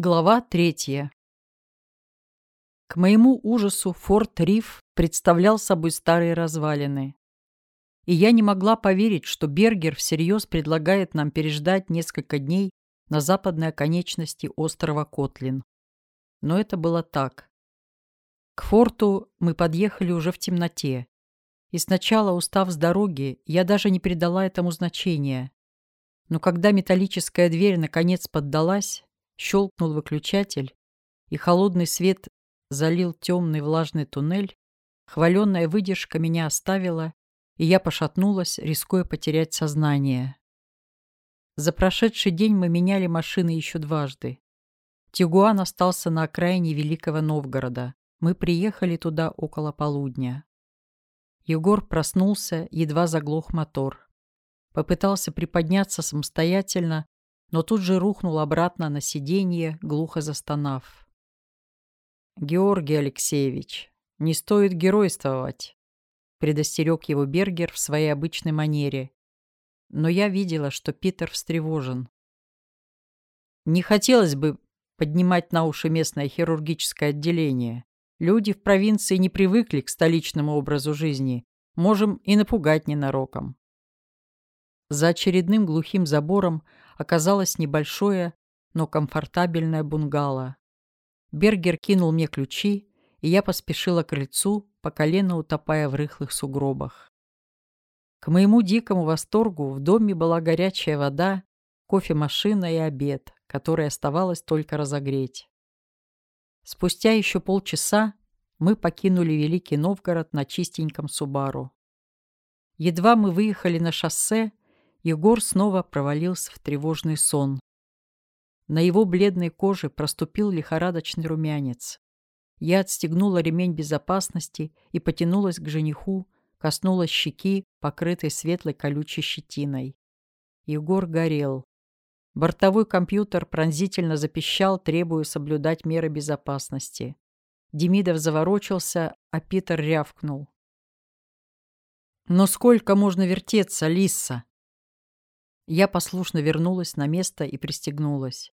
Глава третья. К моему ужасу форт Риф представлял собой старые развалины. И я не могла поверить, что Бергер всерьез предлагает нам переждать несколько дней на западной оконечности острова Котлин. Но это было так. К форту мы подъехали уже в темноте. И сначала, устав с дороги, я даже не придала этому значения. Но когда металлическая дверь наконец поддалась, Щелкнул выключатель, и холодный свет залил темный влажный туннель. Хваленная выдержка меня оставила, и я пошатнулась, рискуя потерять сознание. За прошедший день мы меняли машины еще дважды. Тигуан остался на окраине Великого Новгорода. Мы приехали туда около полудня. Егор проснулся, едва заглох мотор. Попытался приподняться самостоятельно, но тут же рухнул обратно на сиденье, глухо застонав. «Георгий Алексеевич, не стоит геройствовать», — предостерег его Бергер в своей обычной манере. Но я видела, что Питер встревожен. «Не хотелось бы поднимать на уши местное хирургическое отделение. Люди в провинции не привыкли к столичному образу жизни. Можем и напугать ненароком». За очередным глухим забором оказалось небольшое, но комфортабельное бунгало. Бергер кинул мне ключи, и я поспешила к крыльцу, по колено утопая в рыхлых сугробах. К моему дикому восторгу в доме была горячая вода, кофемашина и обед, который оставалось только разогреть. Спустя еще полчаса мы покинули Великий Новгород на чистеньком Субару. Едва мы выехали на шоссе, Егор снова провалился в тревожный сон. На его бледной коже проступил лихорадочный румянец. Я отстегнула ремень безопасности и потянулась к жениху, коснулась щеки, покрытой светлой колючей щетиной. Егор горел. Бортовой компьютер пронзительно запищал, требуя соблюдать меры безопасности. Демидов заворочился, а Питер рявкнул. «Но сколько можно вертеться, Лиса? Я послушно вернулась на место и пристегнулась.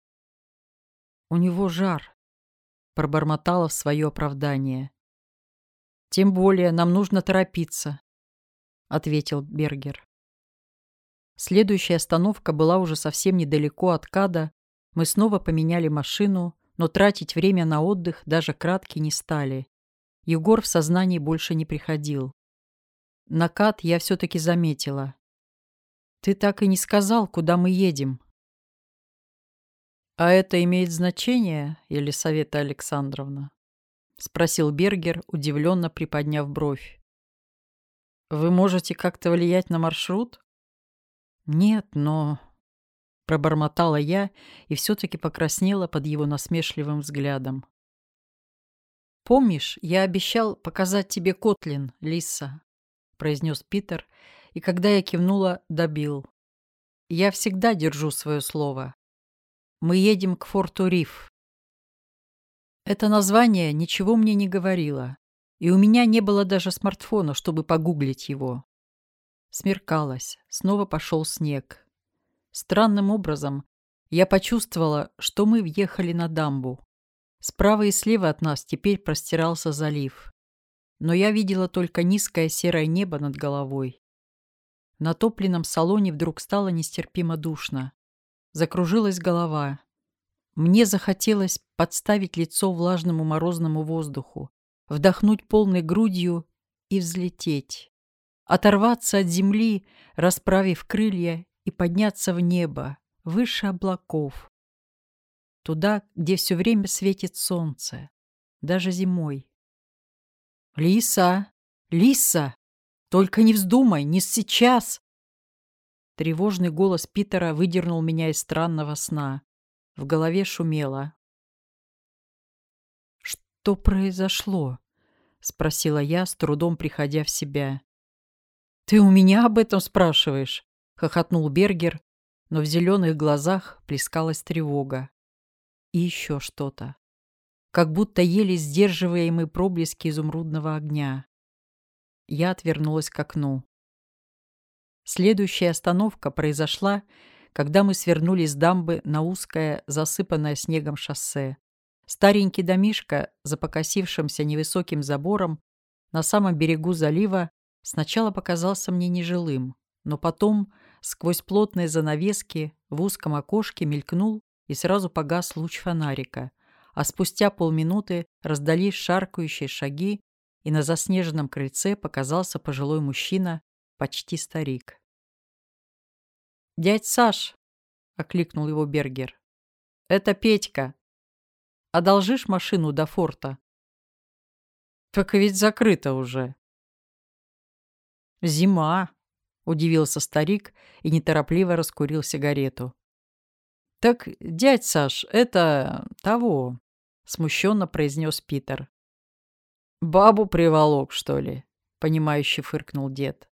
«У него жар», — пробормотала в свое оправдание. «Тем более нам нужно торопиться», — ответил Бергер. Следующая остановка была уже совсем недалеко от Када. Мы снова поменяли машину, но тратить время на отдых даже краткий не стали. Егор в сознании больше не приходил. На Кад я все-таки заметила. Ты так и не сказал, куда мы едем. А это имеет значение, Елисавета Александровна? Спросил Бергер, удивленно приподняв бровь. Вы можете как-то влиять на маршрут? Нет, но... Пробормотала я и все-таки покраснела под его насмешливым взглядом. «Помнишь, я обещал показать тебе Котлин, Лиса?» — произнес Питер, и когда я кивнула, добил. Я всегда держу свое слово. Мы едем к форту Риф. Это название ничего мне не говорило, и у меня не было даже смартфона, чтобы погуглить его. Смеркалось, снова пошел снег. Странным образом я почувствовала, что мы въехали на дамбу. Справа и слева от нас теперь простирался залив. Но я видела только низкое серое небо над головой на топленном салоне вдруг стало нестерпимо душно. Закружилась голова. Мне захотелось подставить лицо влажному морозному воздуху, вдохнуть полной грудью и взлететь. Оторваться от земли, расправив крылья, и подняться в небо, выше облаков. Туда, где все время светит солнце, даже зимой. «Лиса! Лиса!» Только не вздумай, не сейчас!» Тревожный голос Питера выдернул меня из странного сна. В голове шумело. «Что произошло?» — спросила я, с трудом приходя в себя. «Ты у меня об этом спрашиваешь?» — хохотнул Бергер, но в зеленых глазах плескалась тревога. И еще что-то. Как будто еле сдерживаемые проблески изумрудного огня. Я отвернулась к окну. Следующая остановка произошла, когда мы свернули с дамбы на узкое, засыпанное снегом шоссе. Старенький домишко за покосившимся невысоким забором на самом берегу залива сначала показался мне нежилым, но потом сквозь плотные занавески в узком окошке мелькнул и сразу погас луч фонарика, а спустя полминуты раздались шаркающие шаги, и на заснеженном крыльце показался пожилой мужчина, почти старик. «Дядь Саш!» — окликнул его Бергер. «Это Петька. Одолжишь машину до форта?» «Так ведь закрыто уже». «Зима!» — удивился старик и неторопливо раскурил сигарету. «Так, дядь Саш, это... того...» — смущенно произнес Питер. «Бабу приволок, что ли?» — понимающе фыркнул дед.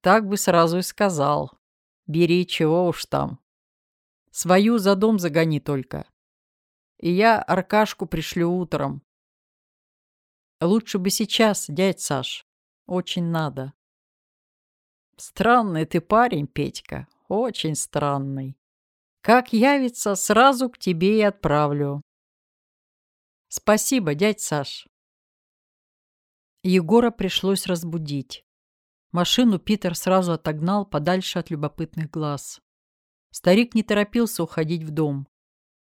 «Так бы сразу и сказал. Бери, чего уж там. Свою за дом загони только. И я Аркашку пришлю утром. Лучше бы сейчас, дядь Саш. Очень надо». «Странный ты парень, Петька, очень странный. Как явится, сразу к тебе и отправлю». «Спасибо, дядь Саш». Егора пришлось разбудить. Машину Питер сразу отогнал подальше от любопытных глаз. Старик не торопился уходить в дом.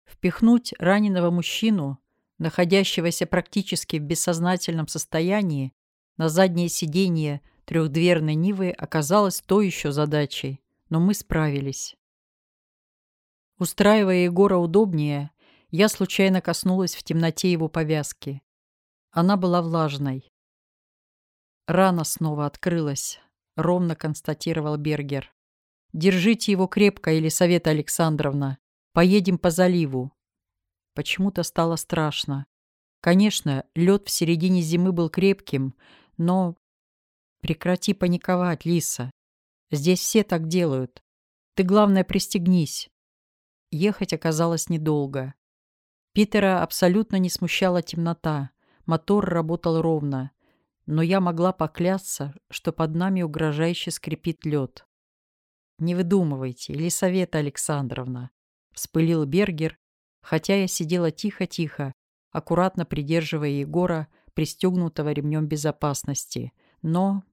Впихнуть раненого мужчину, находящегося практически в бессознательном состоянии, на заднее сиденье трехдверной Нивы оказалось то еще задачей, но мы справились. Устраивая Егора удобнее, я случайно коснулась в темноте его повязки. Она была влажной. Рана снова открылась, ровно констатировал Бергер. Держите его крепко, Елисавета Александровна. Поедем по заливу. Почему-то стало страшно. Конечно, лед в середине зимы был крепким, но Прекрати паниковать, Лиса. Здесь все так делают. Ты, главное, пристегнись. Ехать оказалось недолго. Питера абсолютно не смущала темнота. Мотор работал ровно. Но я могла поклясться, что под нами угрожающе скрипит лед. «Не выдумывайте, Елисавета Александровна», — вспылил Бергер, хотя я сидела тихо-тихо, аккуратно придерживая Егора, пристегнутого ремнем безопасности. Но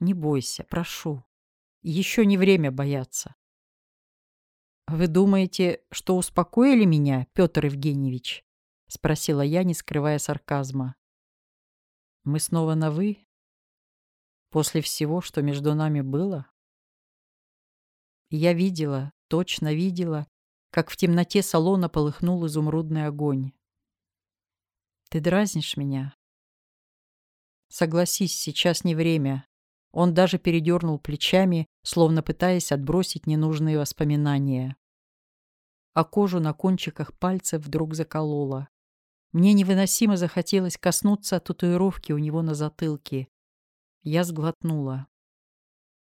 не бойся, прошу. Еще не время бояться. «Вы думаете, что успокоили меня, Петр Евгеньевич?» — спросила я, не скрывая сарказма. «Мы снова на «вы»? После всего, что между нами было?» Я видела, точно видела, как в темноте салона полыхнул изумрудный огонь. «Ты дразнишь меня?» «Согласись, сейчас не время. Он даже передернул плечами, словно пытаясь отбросить ненужные воспоминания. А кожу на кончиках пальцев вдруг заколола. Мне невыносимо захотелось коснуться татуировки у него на затылке. Я сглотнула.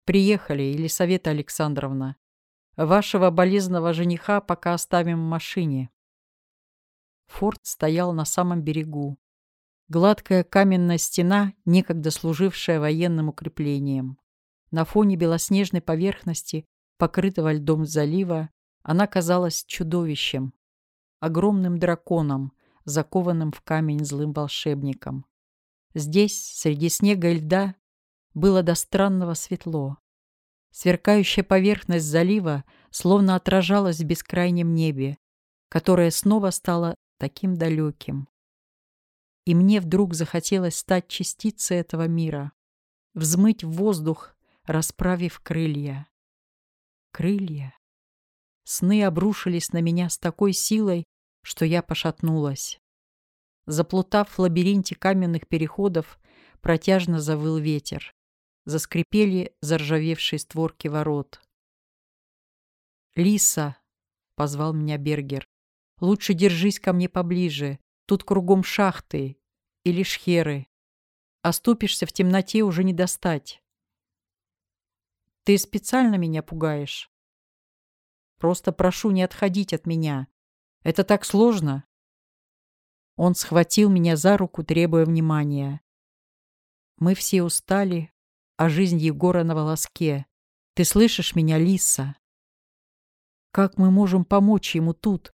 «Приехали, Елисавета Александровна. Вашего болезного жениха пока оставим в машине». Форт стоял на самом берегу, Гладкая каменная стена, некогда служившая военным укреплением. На фоне белоснежной поверхности, покрытого льдом залива, она казалась чудовищем, огромным драконом, закованным в камень злым волшебником. Здесь, среди снега и льда, было до странного светло. Сверкающая поверхность залива словно отражалась в бескрайнем небе, которое снова стало таким далеким и мне вдруг захотелось стать частицей этого мира, взмыть в воздух, расправив крылья. Крылья. Сны обрушились на меня с такой силой, что я пошатнулась. Заплутав в лабиринте каменных переходов, протяжно завыл ветер. Заскрипели заржавевшие створки ворот. «Лиса!» — позвал меня Бергер. «Лучше держись ко мне поближе. Тут кругом шахты или шхеры. Оступишься в темноте уже не достать. Ты специально меня пугаешь? Просто прошу не отходить от меня. Это так сложно. Он схватил меня за руку, требуя внимания. Мы все устали, а жизнь Егора на волоске. Ты слышишь меня, Лиса? Как мы можем помочь ему тут?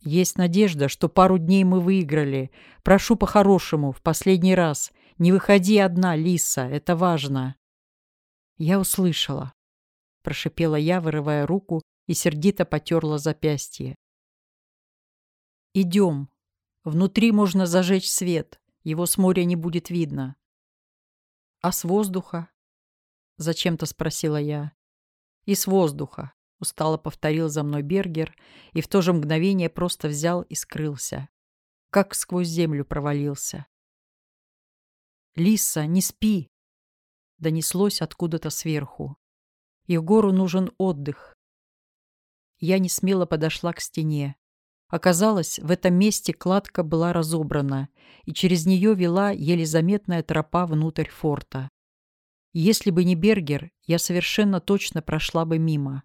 Есть надежда, что пару дней мы выиграли. Прошу по-хорошему, в последний раз. Не выходи одна, Лиса, это важно. Я услышала. Прошипела я, вырывая руку и сердито потерла запястье. Идем. Внутри можно зажечь свет. Его с моря не будет видно. А с воздуха? Зачем-то спросила я. И с воздуха. Устало повторил за мной Бергер и в то же мгновение просто взял и скрылся. Как сквозь землю провалился. «Лиса, не спи!» Донеслось откуда-то сверху. Егору нужен отдых. Я не смело подошла к стене. Оказалось, в этом месте кладка была разобрана, и через нее вела еле заметная тропа внутрь форта. Если бы не Бергер, я совершенно точно прошла бы мимо.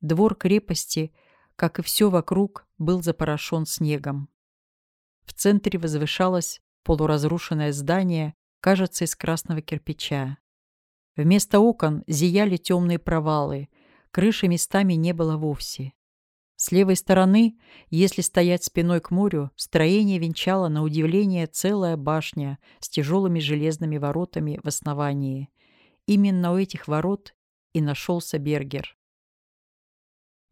Двор крепости, как и все вокруг, был запорошен снегом. В центре возвышалось полуразрушенное здание, кажется, из красного кирпича. Вместо окон зияли темные провалы, крыши местами не было вовсе. С левой стороны, если стоять спиной к морю, строение венчало на удивление целая башня с тяжелыми железными воротами в основании. Именно у этих ворот и нашелся Бергер.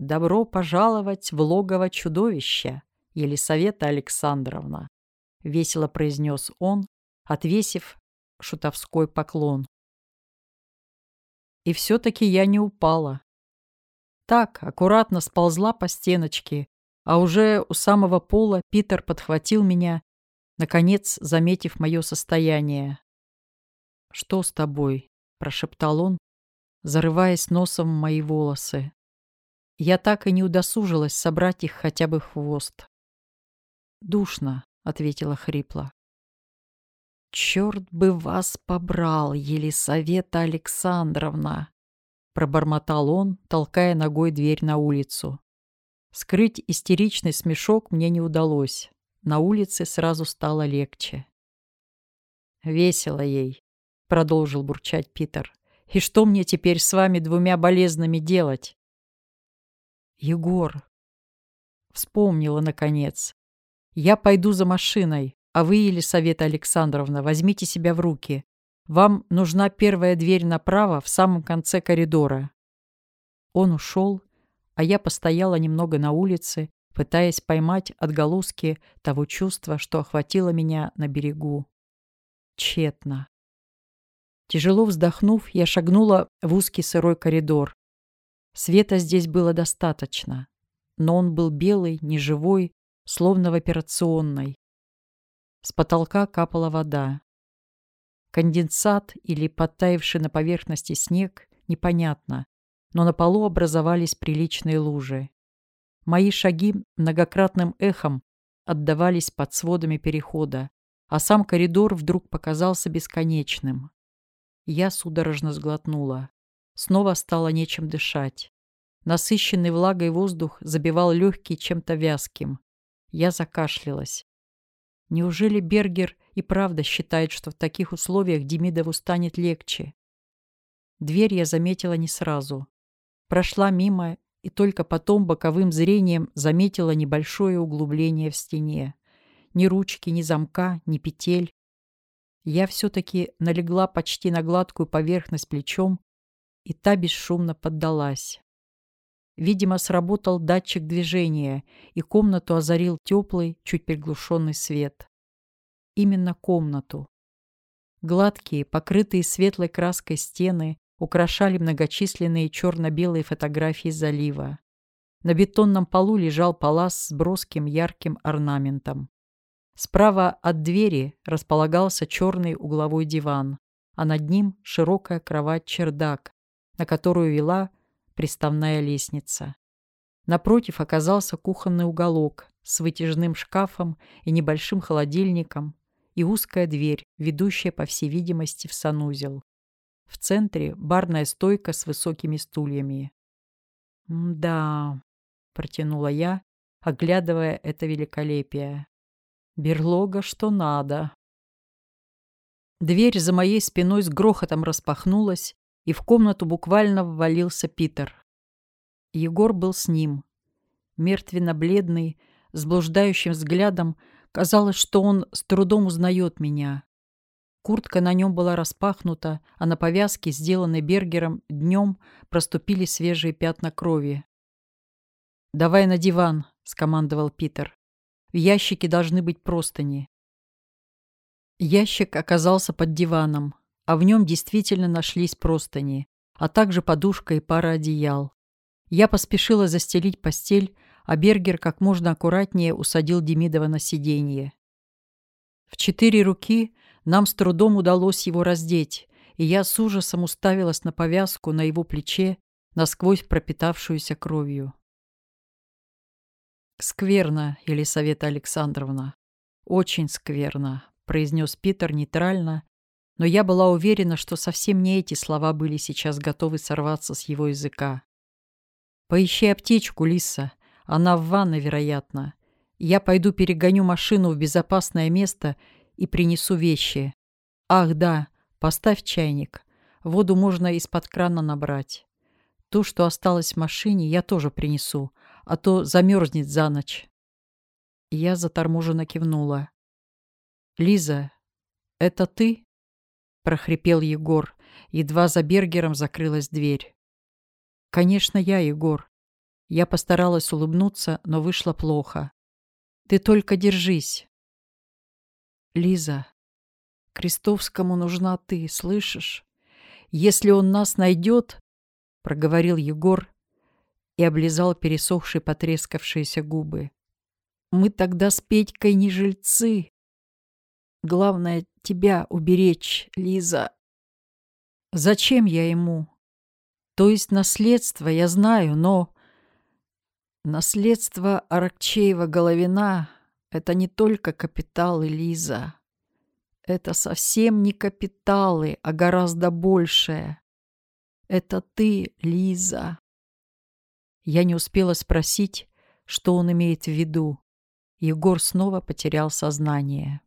«Добро пожаловать в логово чудовища, Елисавета Александровна», — весело произнес он, отвесив шутовской поклон. И все-таки я не упала. Так, аккуратно сползла по стеночке, а уже у самого пола Питер подхватил меня, наконец заметив мое состояние. «Что с тобой?» – прошептал он, зарываясь носом в мои волосы. Я так и не удосужилась собрать их хотя бы хвост. «Душно», — ответила хрипло. «Черт бы вас побрал, Елисавета Александровна!» — пробормотал он, толкая ногой дверь на улицу. Скрыть истеричный смешок мне не удалось. На улице сразу стало легче. «Весело ей», — продолжил бурчать Питер. «И что мне теперь с вами двумя болезными делать?» «Егор!» Вспомнила, наконец. «Я пойду за машиной, а вы, Елисавета Александровна, возьмите себя в руки. Вам нужна первая дверь направо в самом конце коридора». Он ушел, а я постояла немного на улице, пытаясь поймать отголоски того чувства, что охватило меня на берегу. Тщетно. Тяжело вздохнув, я шагнула в узкий сырой коридор. Света здесь было достаточно, но он был белый, неживой, словно в операционной. С потолка капала вода. Конденсат или подтаявший на поверхности снег – непонятно, но на полу образовались приличные лужи. Мои шаги многократным эхом отдавались под сводами перехода, а сам коридор вдруг показался бесконечным. Я судорожно сглотнула. Снова стало нечем дышать. Насыщенный влагой воздух забивал легкие чем-то вязким. Я закашлялась. Неужели Бергер и правда считает, что в таких условиях Демидову станет легче? Дверь я заметила не сразу. Прошла мимо и только потом боковым зрением заметила небольшое углубление в стене. Ни ручки, ни замка, ни петель. Я все-таки налегла почти на гладкую поверхность плечом и та бесшумно поддалась. Видимо, сработал датчик движения, и комнату озарил теплый, чуть приглушенный свет. Именно комнату. Гладкие, покрытые светлой краской стены украшали многочисленные черно-белые фотографии залива. На бетонном полу лежал палас с броским ярким орнаментом. Справа от двери располагался черный угловой диван, а над ним широкая кровать-чердак, на которую вела приставная лестница. Напротив оказался кухонный уголок с вытяжным шкафом и небольшим холодильником и узкая дверь, ведущая, по всей видимости, в санузел. В центре барная стойка с высокими стульями. «Да», — протянула я, оглядывая это великолепие. «Берлога что надо». Дверь за моей спиной с грохотом распахнулась, и в комнату буквально ввалился Питер. Егор был с ним. Мертвенно-бледный, с блуждающим взглядом, казалось, что он с трудом узнает меня. Куртка на нем была распахнута, а на повязке, сделанной Бергером, днем проступили свежие пятна крови. «Давай на диван», — скомандовал Питер. «В ящике должны быть простыни». Ящик оказался под диваном, а в нем действительно нашлись простыни, а также подушка и пара одеял. Я поспешила застелить постель, а Бергер как можно аккуратнее усадил Демидова на сиденье. В четыре руки нам с трудом удалось его раздеть, и я с ужасом уставилась на повязку на его плече, насквозь пропитавшуюся кровью. «Скверно, Елисавета Александровна, очень скверно», — произнес Питер нейтрально, но я была уверена, что совсем не эти слова были сейчас готовы сорваться с его языка. «Поищи аптечку, Лиса. Она в ванной, вероятно. Я пойду перегоню машину в безопасное место и принесу вещи. Ах, да, поставь чайник. Воду можно из-под крана набрать. То, что осталось в машине, я тоже принесу, а то замерзнет за ночь». Я заторможенно кивнула. «Лиза, это ты?» — прохрипел Егор. Едва за Бергером закрылась дверь. «Конечно, я, Егор». Я постаралась улыбнуться, но вышло плохо. «Ты только держись». «Лиза, Крестовскому нужна ты, слышишь? Если он нас найдет...» — проговорил Егор и облизал пересохшие потрескавшиеся губы. «Мы тогда с Петькой не жильцы. Главное, тебя уберечь, Лиза. Зачем я ему? То есть наследство, я знаю, но... Наследство Аракчеева-Головина — это не только капиталы, Лиза. Это совсем не капиталы, а гораздо большее. Это ты, Лиза. Я не успела спросить, что он имеет в виду. Егор снова потерял сознание.